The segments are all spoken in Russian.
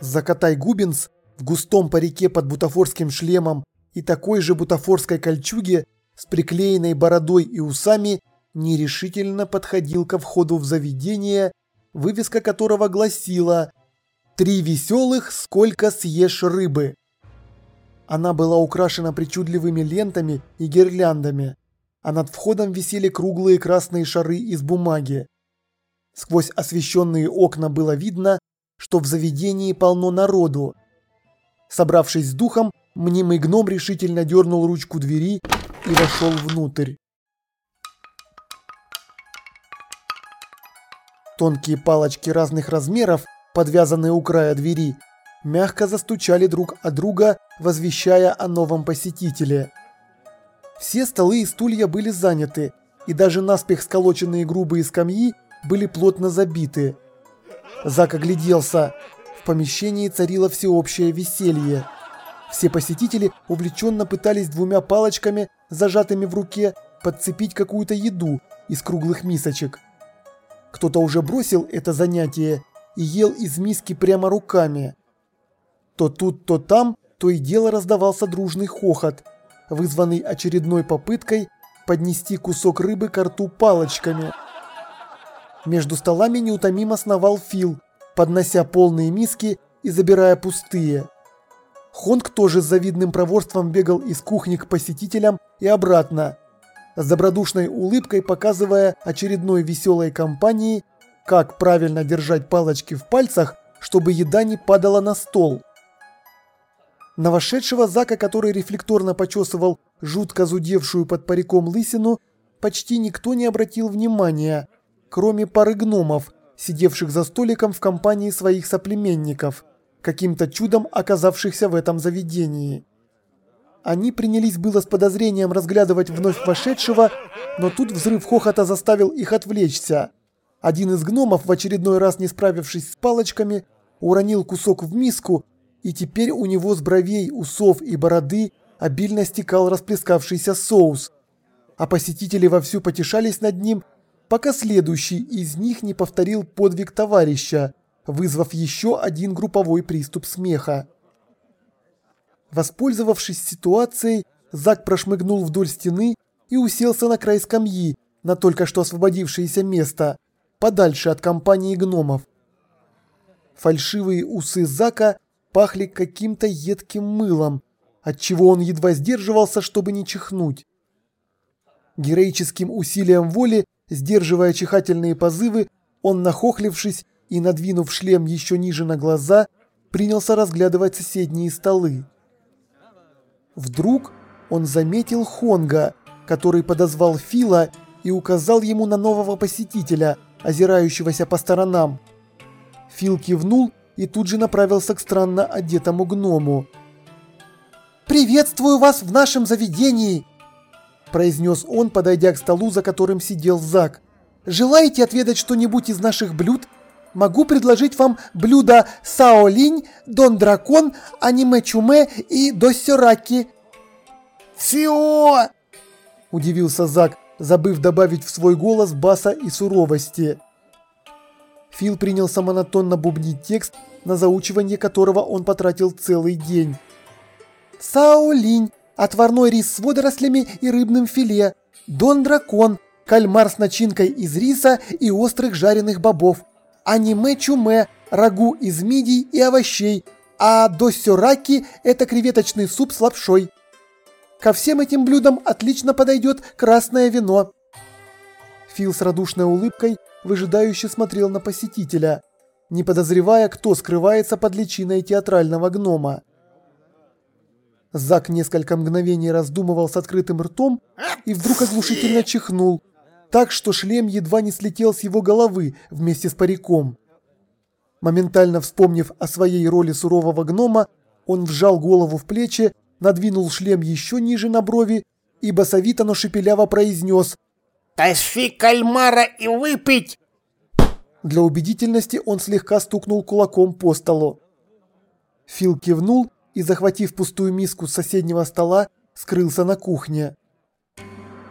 Закатай Губинс в густом парике под бутафорским шлемом и такой же бутафорской кольчуге с приклеенной бородой и усами нерешительно подходил ко входу в заведение, вывеска которого гласила «Три веселых, сколько съешь рыбы». Она была украшена причудливыми лентами и гирляндами, а над входом висели круглые красные шары из бумаги. Сквозь освещенные окна было видно, что в заведении полно народу. Собравшись с духом, мнимый гном решительно дернул ручку двери и вошел внутрь. Тонкие палочки разных размеров, подвязанные у края двери, мягко застучали друг о друга, возвещая о новом посетителе. Все столы и стулья были заняты, и даже наспех сколоченные грубые скамьи были плотно забиты. Зак огляделся. В помещении царило всеобщее веселье. Все посетители увлеченно пытались двумя палочками, зажатыми в руке, подцепить какую-то еду из круглых мисочек. Кто-то уже бросил это занятие и ел из миски прямо руками. То тут, то там, то и дело раздавался дружный хохот, вызванный очередной попыткой поднести кусок рыбы к рту палочками. Между столами неутомимо сновал Фил, поднося полные миски и забирая пустые. Хонг тоже с завидным проворством бегал из кухни к посетителям и обратно, с добродушной улыбкой показывая очередной веселой компании, как правильно держать палочки в пальцах, чтобы еда не падала на стол. На вошедшего Зака, который рефлекторно почесывал жутко зудевшую под париком лысину, почти никто не обратил внимания – кроме пары гномов, сидевших за столиком в компании своих соплеменников, каким-то чудом оказавшихся в этом заведении. Они принялись было с подозрением разглядывать вновь вошедшего, но тут взрыв хохота заставил их отвлечься. Один из гномов, в очередной раз не справившись с палочками, уронил кусок в миску, и теперь у него с бровей, усов и бороды обильно стекал расплескавшийся соус. А посетители вовсю потешались над ним пока следующий из них не повторил подвиг товарища, вызвав еще один групповой приступ смеха. Воспользовавшись ситуацией, Зак прошмыгнул вдоль стены и уселся на край скамьи, на только что освободившееся место, подальше от компании гномов. Фальшивые усы Зака пахли каким-то едким мылом, отчего он едва сдерживался, чтобы не чихнуть. Героическим усилием воли Сдерживая чихательные позывы, он, нахохлившись и надвинув шлем еще ниже на глаза, принялся разглядывать соседние столы. Вдруг он заметил Хонга, который подозвал Фила и указал ему на нового посетителя, озирающегося по сторонам. Фил кивнул и тут же направился к странно одетому гному. «Приветствую вас в нашем заведении!» Произнес он, подойдя к столу, за которым сидел Зак. «Желаете отведать что-нибудь из наших блюд? Могу предложить вам блюда Саолинь, Дон Дракон, Аниме Чуме и Доссераки». «Сио!» – удивился Зак, забыв добавить в свой голос баса и суровости. Фил принялся монотонно бубнить текст, на заучивание которого он потратил целый день. «Саолинь, отварной рис с водорослями и рыбным филе, дон-дракон, кальмар с начинкой из риса и острых жареных бобов, аниме-чуме, рагу из мидий и овощей, а досёраки – это креветочный суп с лапшой. Ко всем этим блюдам отлично подойдет красное вино. Фил с радушной улыбкой выжидающе смотрел на посетителя, не подозревая, кто скрывается под личиной театрального гнома. Зак несколько мгновений раздумывал с открытым ртом и вдруг оглушительно чихнул, так что шлем едва не слетел с его головы вместе с париком. Моментально вспомнив о своей роли сурового гнома, он вжал голову в плечи, надвинул шлем еще ниже на брови и басовито, но шепеляво произнес «Тащи кальмара и выпить!» Для убедительности он слегка стукнул кулаком по столу. Фил кивнул и, захватив пустую миску с соседнего стола, скрылся на кухне.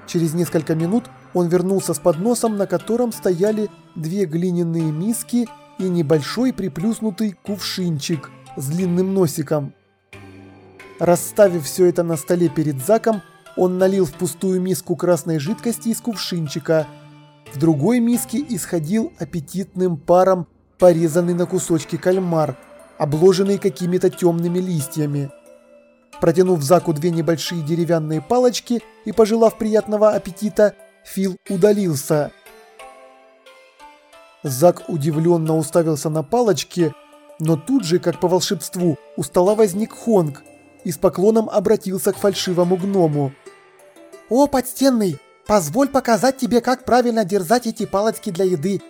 Через несколько минут он вернулся с подносом, на котором стояли две глиняные миски и небольшой приплюснутый кувшинчик – с длинным носиком. Расставив все это на столе перед Заком, он налил в пустую миску красной жидкости из кувшинчика. В другой миске исходил аппетитным паром порезанный на кусочки кальмар, обложенный какими-то темными листьями. Протянув Заку две небольшие деревянные палочки и пожелав приятного аппетита, Фил удалился. Зак удивленно уставился на палочки, но тут же, как по волшебству, у стола возник Хонг и с поклоном обратился к фальшивому гному. «О, подстенный, позволь показать тебе, как правильно дерзать эти палочки для еды.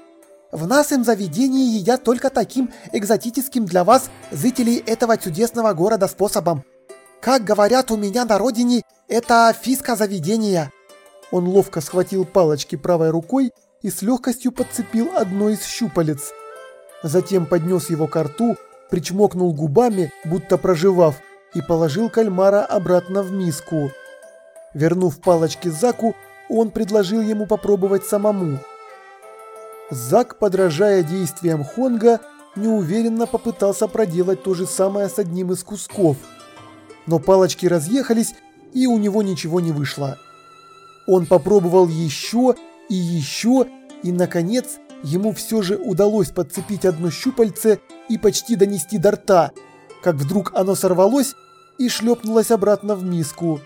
В нашем заведении едят только таким экзотическим для вас, жителей этого чудесного города, способом. Как говорят у меня на родине, это фиска заведения». Он ловко схватил палочки правой рукой и с легкостью подцепил одно из щупалец. Затем поднес его к рту, причмокнул губами, будто проживав, и положил кальмара обратно в миску. Вернув палочки Заку, он предложил ему попробовать самому. Зак, подражая действиям Хонга, неуверенно попытался проделать то же самое с одним из кусков. Но палочки разъехались, и у него ничего не вышло. Он попробовал еще и еще, и, наконец, ему все же удалось подцепить одно щупальце и почти донести до рта, как вдруг оно сорвалось и шлепнулось обратно в миску.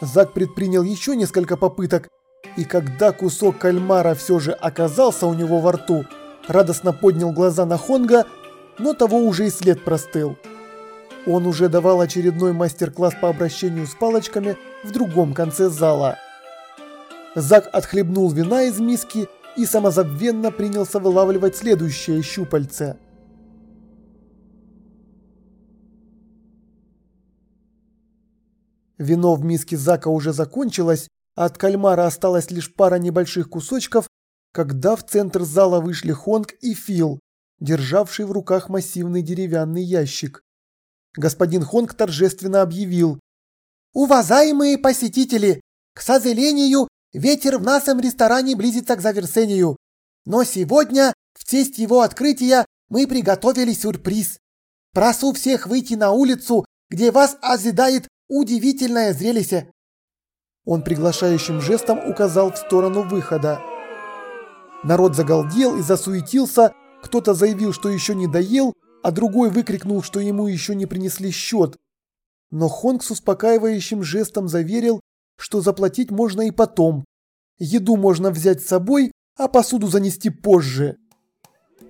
Зак предпринял еще несколько попыток, и когда кусок кальмара все же оказался у него во рту, радостно поднял глаза на Хонга, но того уже и след простыл. Он уже давал очередной мастер-класс по обращению с палочками в другом конце зала. Зак отхлебнул вина из миски и самозабвенно принялся вылавливать следующее щупальце. Вино в миске Зака уже закончилось, от кальмара осталась лишь пара небольших кусочков, когда в центр зала вышли Хонг и Фил, державший в руках массивный деревянный ящик. Господин Хонг торжественно объявил. «Уважаемые посетители, к сожалению, Ветер в нашем ресторане близится к завершению. Но сегодня, в честь его открытия, мы приготовили сюрприз. Прошу всех выйти на улицу, где вас ожидает удивительное зрелище. Он приглашающим жестом указал в сторону выхода. Народ загалдел и засуетился, кто-то заявил, что еще не доел, а другой выкрикнул, что ему еще не принесли счет. Но Хонг с успокаивающим жестом заверил, что заплатить можно и потом. Еду можно взять с собой, а посуду занести позже.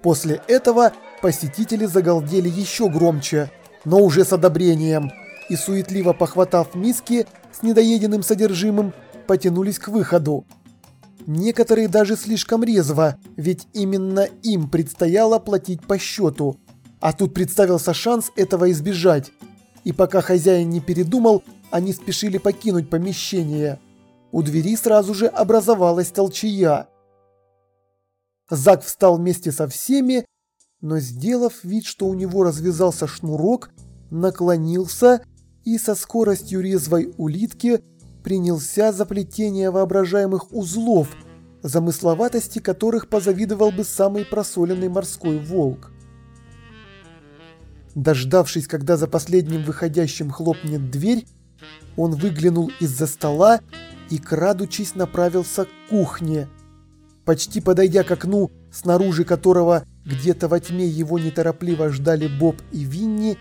После этого посетители загалдели еще громче, но уже с одобрением, и суетливо похватав миски с недоеденным содержимым, потянулись к выходу. Некоторые даже слишком резво, ведь именно им предстояло платить по счету. А тут представился шанс этого избежать. И пока хозяин не передумал, они спешили покинуть помещение. У двери сразу же образовалась толчья. Зак встал вместе со всеми, но сделав вид, что у него развязался шнурок, наклонился и со скоростью резвой улитки принялся за плетение воображаемых узлов, замысловатости которых позавидовал бы самый просоленный морской волк. Дождавшись, когда за последним выходящим хлопнет дверь, он выглянул из-за стола и, крадучись, направился к кухне. Почти подойдя к окну, снаружи которого где-то во тьме его неторопливо ждали Боб и Винни,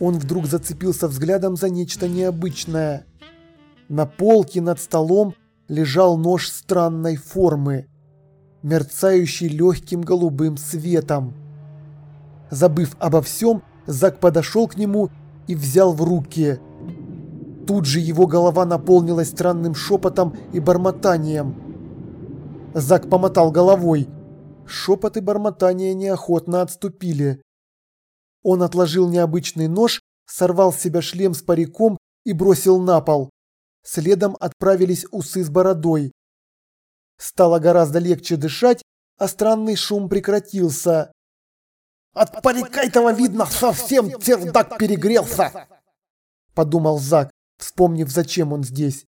он вдруг зацепился взглядом за нечто необычное. На полке над столом лежал нож странной формы, мерцающий легким голубым светом. Забыв обо всем, Зак подошел к нему и взял в руки – Тут же его голова наполнилась странным шепотом и бормотанием. Зак помотал головой. Шепот и бормотание неохотно отступили. Он отложил необычный нож, сорвал с себя шлем с париком и бросил на пол. Следом отправились усы с бородой. Стало гораздо легче дышать, а странный шум прекратился. «От парика этого видно, совсем чердак перегрелся!» Подумал Зак вспомнив, зачем он здесь.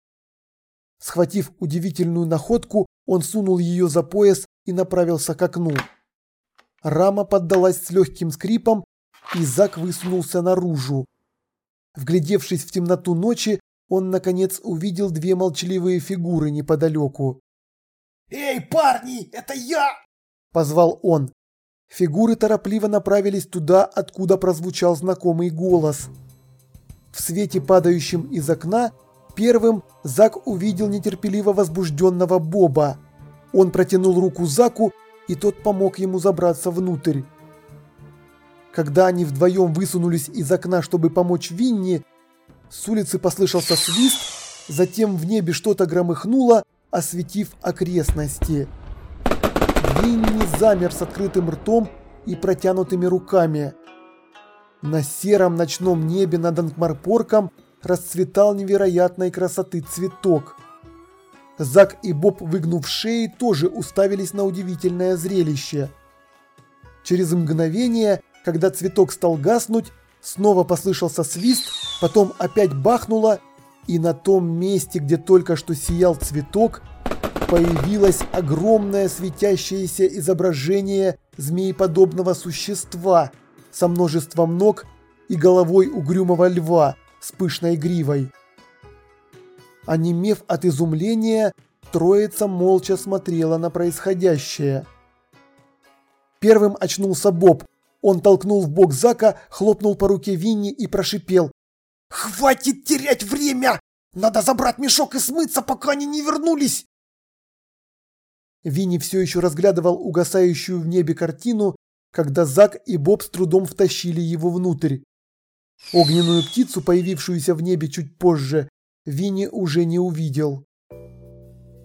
Схватив удивительную находку, он сунул ее за пояс и направился к окну. Рама поддалась с легким скрипом, и Зак высунулся наружу. Вглядевшись в темноту ночи, он, наконец, увидел две молчаливые фигуры неподалеку. «Эй, парни, это я!» – позвал он. Фигуры торопливо направились туда, откуда прозвучал знакомый голос. В свете, падающем из окна, первым Зак увидел нетерпеливо возбужденного Боба. Он протянул руку Заку, и тот помог ему забраться внутрь. Когда они вдвоем высунулись из окна, чтобы помочь Винни, с улицы послышался свист, затем в небе что-то громыхнуло, осветив окрестности. Винни замер с открытым ртом и протянутыми руками. На сером ночном небе над Ангмарпорком расцветал невероятной красоты цветок. Зак и Боб, выгнув шеи, тоже уставились на удивительное зрелище. Через мгновение, когда цветок стал гаснуть, снова послышался свист, потом опять бахнуло, и на том месте, где только что сиял цветок, появилось огромное светящееся изображение змееподобного существа со множеством ног и головой угрюмого льва с пышной гривой. Онемев от изумления, троица молча смотрела на происходящее. Первым очнулся Боб. Он толкнул в бок Зака, хлопнул по руке Винни и прошипел. «Хватит терять время! Надо забрать мешок и смыться, пока они не вернулись!» Винни все еще разглядывал угасающую в небе картину, когда Зак и Боб с трудом втащили его внутрь. Огненную птицу, появившуюся в небе чуть позже, Винни уже не увидел.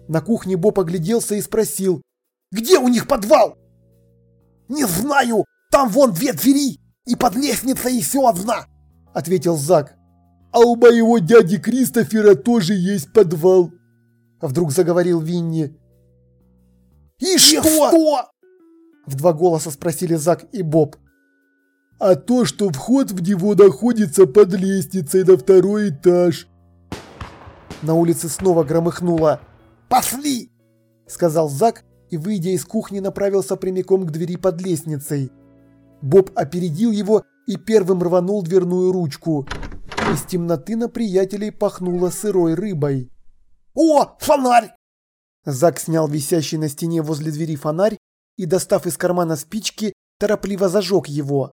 На кухне Боб огляделся и спросил. «Где у них подвал?» «Не знаю! Там вон две двери! И под лестницей еще одна!» Ответил Зак. «А у моего дяди Кристофера тоже есть подвал!» Вдруг заговорил Винни. «И что?» что? В два голоса спросили Зак и Боб. «А то, что вход в него находится под лестницей на второй этаж», на улице снова громыхнуло. «Пошли!» – сказал Зак и, выйдя из кухни, направился прямиком к двери под лестницей. Боб опередил его и первым рванул дверную ручку. Из темноты на приятелей пахнуло сырой рыбой. «О, фонарь!» Зак снял висящий на стене возле двери фонарь и, достав из кармана спички, торопливо зажег его.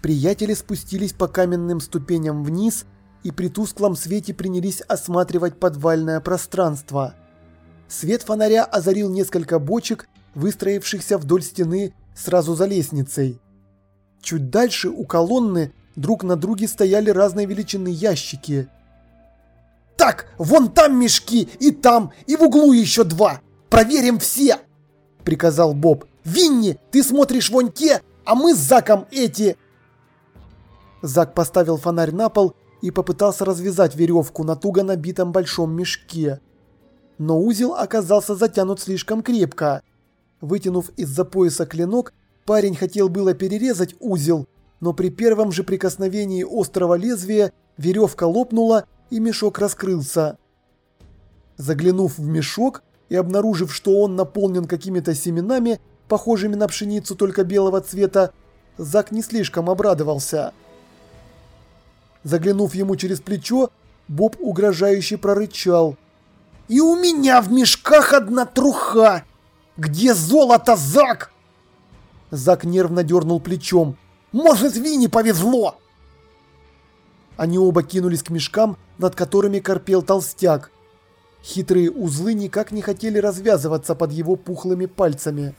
Приятели спустились по каменным ступеням вниз и при тусклом свете принялись осматривать подвальное пространство. Свет фонаря озарил несколько бочек, выстроившихся вдоль стены сразу за лестницей. Чуть дальше у колонны друг на друге стояли разной величины ящики. «Так, вон там мешки, и там, и в углу еще два! Проверим все!» – приказал Боб. «Винни, ты смотришь вон те, а мы с Заком эти!» Зак поставил фонарь на пол и попытался развязать веревку на туго набитом большом мешке. Но узел оказался затянут слишком крепко. Вытянув из-за пояса клинок, парень хотел было перерезать узел, но при первом же прикосновении острого лезвия веревка лопнула и мешок раскрылся. Заглянув в мешок и обнаружив, что он наполнен какими-то семенами, похожими на пшеницу только белого цвета, Зак не слишком обрадовался. Заглянув ему через плечо, Боб угрожающе прорычал. «И у меня в мешках одна труха! Где золото, Зак?» Зак нервно дернул плечом. «Может, Винни повезло!» Они оба кинулись к мешкам, над которыми корпел толстяк. Хитрые узлы никак не хотели развязываться под его пухлыми пальцами.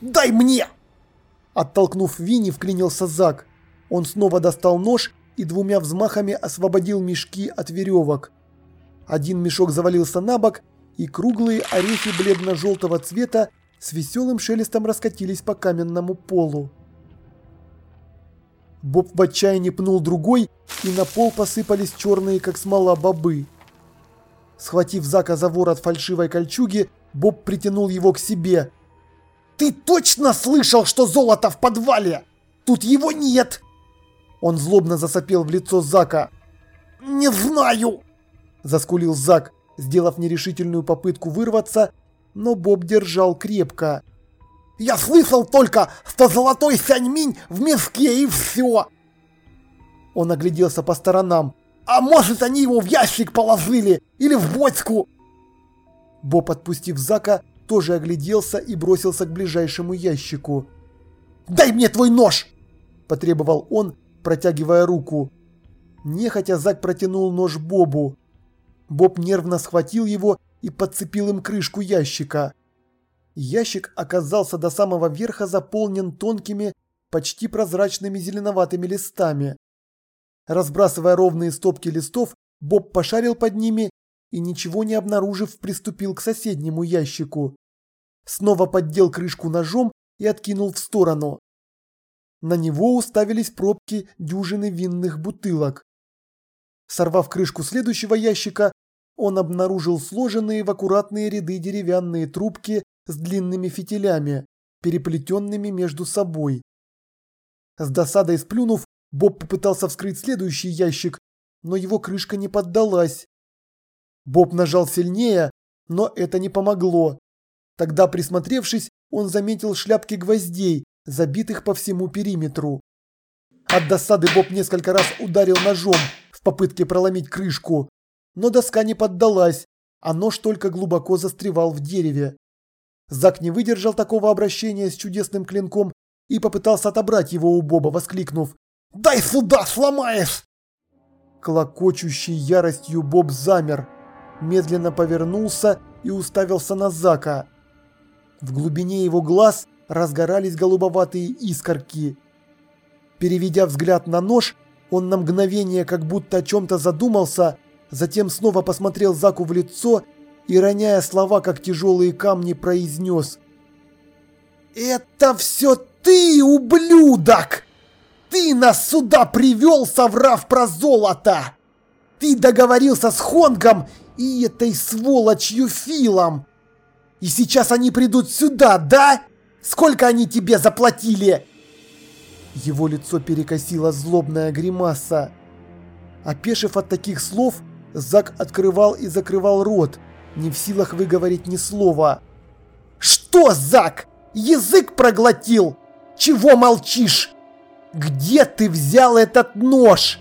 «Дай мне!» Оттолкнув Винни, вклинился Зак. Он снова достал нож и двумя взмахами освободил мешки от веревок. Один мешок завалился на бок, и круглые орехи бледно-желтого цвета с веселым шелестом раскатились по каменному полу. Боб в отчаянии пнул другой, и на пол посыпались черные, как смола, бобы. Схватив Зака за ворот фальшивой кольчуги, Боб притянул его к себе. «Ты точно слышал, что золото в подвале? Тут его нет!» Он злобно засопел в лицо Зака. «Не знаю!» – заскулил Зак, сделав нерешительную попытку вырваться, но Боб держал крепко. Я слышал только, что золотой Сяньминь в миске и все. Он огляделся по сторонам. А может они его в ящик положили или в бочку? Боб, отпустив Зака, тоже огляделся и бросился к ближайшему ящику. «Дай мне твой нож!» – потребовал он, протягивая руку. Нехотя Зак протянул нож Бобу. Боб нервно схватил его и подцепил им крышку ящика. Ящик оказался до самого верха заполнен тонкими, почти прозрачными зеленоватыми листами. Разбрасывая ровные стопки листов, Боб пошарил под ними и, ничего не обнаружив, приступил к соседнему ящику. Снова поддел крышку ножом и откинул в сторону. На него уставились пробки дюжины винных бутылок. Сорвав крышку следующего ящика, он обнаружил сложенные в аккуратные ряды деревянные трубки с длинными фитилями, переплетенными между собой. С досадой сплюнув, Боб попытался вскрыть следующий ящик, но его крышка не поддалась. Боб нажал сильнее, но это не помогло. Тогда, присмотревшись, он заметил шляпки гвоздей, забитых по всему периметру. От досады Боб несколько раз ударил ножом в попытке проломить крышку, но доска не поддалась, а нож только глубоко застревал в дереве. Зак не выдержал такого обращения с чудесным клинком и попытался отобрать его у Боба, воскликнув «Дай сюда, сломаешь!» Клокочущий яростью Боб замер, медленно повернулся и уставился на Зака. В глубине его глаз разгорались голубоватые искорки. Переведя взгляд на нож, он на мгновение как будто о чем-то задумался, затем снова посмотрел Заку в лицо и, роняя слова, как тяжелые камни, произнес «Это все ты, ублюдок! Ты нас сюда привел, соврав про золото! Ты договорился с Хонгом и этой сволочью Филом! И сейчас они придут сюда, да?» Сколько они тебе заплатили?» Его лицо перекосило злобная гримаса. Опешив от таких слов, Зак открывал и закрывал рот, не в силах выговорить ни слова. «Что, Зак? Язык проглотил? Чего молчишь? Где ты взял этот нож?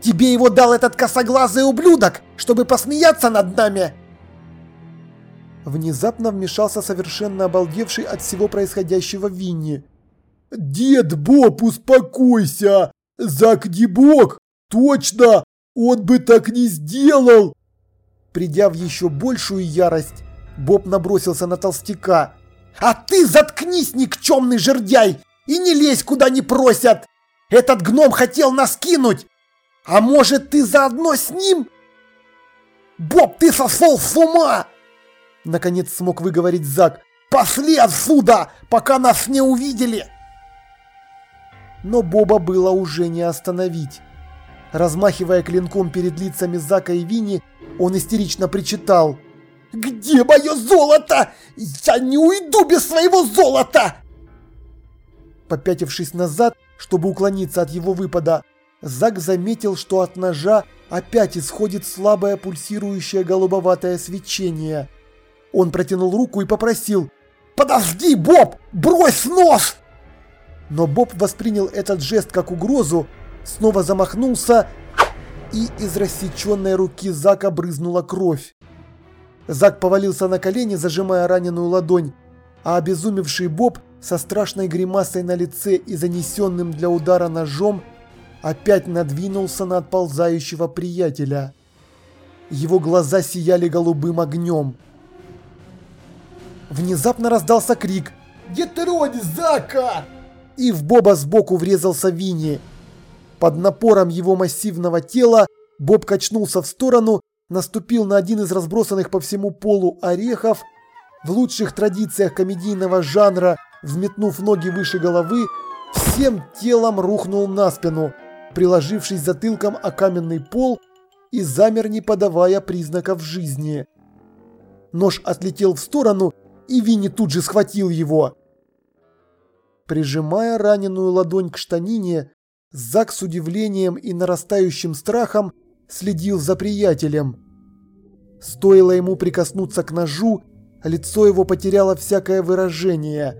Тебе его дал этот косоглазый ублюдок, чтобы посмеяться над нами?» Внезапно вмешался совершенно обалдевший от всего происходящего Винни. «Дед Боб, успокойся! Зак Дибок! Точно! Он бы так не сделал!» Придя в еще большую ярость, Боб набросился на толстяка. «А ты заткнись, никчемный жердяй, и не лезь, куда не просят! Этот гном хотел нас кинуть! А может, ты заодно с ним?» «Боб, ты сошел с ума!» Наконец смог выговорить Зак. «Пошли отсюда, пока нас не увидели!» Но Боба было уже не остановить. Размахивая клинком перед лицами Зака и Винни, он истерично причитал. «Где мое золото? Я не уйду без своего золота!» Попятившись назад, чтобы уклониться от его выпада, Зак заметил, что от ножа опять исходит слабое пульсирующее голубоватое свечение – он протянул руку и попросил «Подожди, Боб! Брось нож!» Но Боб воспринял этот жест как угрозу, снова замахнулся, и из рассеченной руки Зака брызнула кровь. Зак повалился на колени, зажимая раненую ладонь, а обезумевший Боб со страшной гримасой на лице и занесенным для удара ножом опять надвинулся на отползающего приятеля. Его глаза сияли голубым огнем. Внезапно раздался крик «Гетерони, Зака!» И в Боба сбоку врезался Винни. Под напором его массивного тела Боб качнулся в сторону, наступил на один из разбросанных по всему полу орехов, в лучших традициях комедийного жанра, взметнув ноги выше головы, всем телом рухнул на спину, приложившись затылком о каменный пол и замер, не подавая признаков жизни. Нож отлетел в сторону и Винни тут же схватил его. Прижимая раненую ладонь к штанине, Зак с удивлением и нарастающим страхом следил за приятелем. Стоило ему прикоснуться к ножу, лицо его потеряло всякое выражение.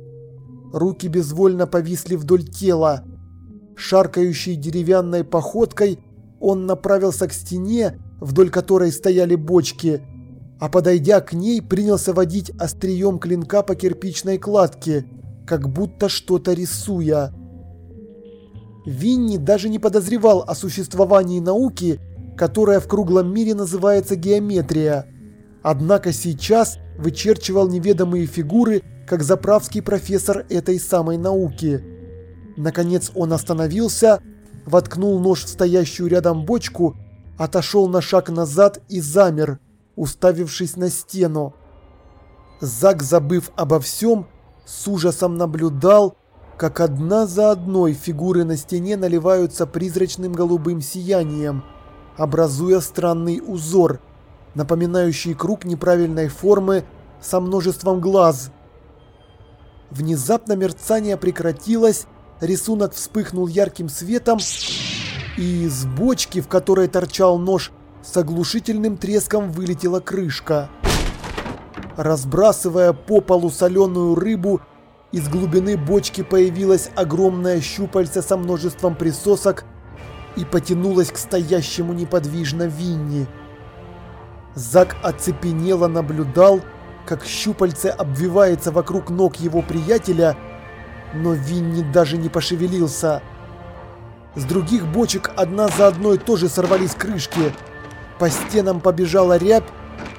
Руки безвольно повисли вдоль тела. Шаркающей деревянной походкой он направился к стене, вдоль которой стояли бочки, а подойдя к ней, принялся водить острием клинка по кирпичной кладке, как будто что-то рисуя. Винни даже не подозревал о существовании науки, которая в круглом мире называется геометрия. Однако сейчас вычерчивал неведомые фигуры, как заправский профессор этой самой науки. Наконец он остановился, воткнул нож в стоящую рядом бочку, отошел на шаг назад и замер, уставившись на стену. Зак, забыв обо всем, с ужасом наблюдал, как одна за одной фигуры на стене наливаются призрачным голубым сиянием, образуя странный узор, напоминающий круг неправильной формы со множеством глаз. Внезапно мерцание прекратилось, рисунок вспыхнул ярким светом, и из бочки, в которой торчал нож, с оглушительным треском вылетела крышка. Разбрасывая по полу соленую рыбу, из глубины бочки появилась огромная щупальца со множеством присосок и потянулась к стоящему неподвижно Винни. Зак оцепенело наблюдал, как щупальце обвивается вокруг ног его приятеля, но Винни даже не пошевелился. С других бочек одна за одной тоже сорвались крышки. По стенам побежала рябь,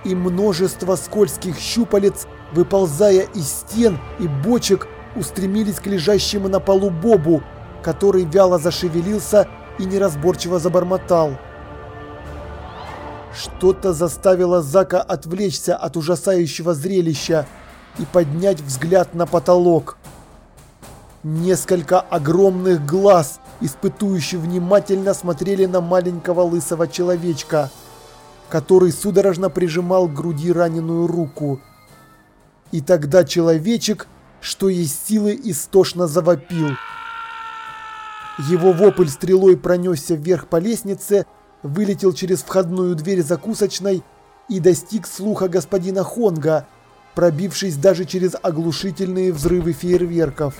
и множество скользких щупалец – выползая из стен и бочек, устремились к лежащему на полу Бобу, который вяло зашевелился и неразборчиво забормотал. Что-то заставило Зака отвлечься от ужасающего зрелища и поднять взгляд на потолок. Несколько огромных глаз, испытующие внимательно смотрели на маленького лысого человечка, который судорожно прижимал к груди раненую руку. И тогда человечек, что есть силы, истошно завопил. Его вопль стрелой пронесся вверх по лестнице, вылетел через входную дверь закусочной и достиг слуха господина Хонга, пробившись даже через оглушительные взрывы фейерверков.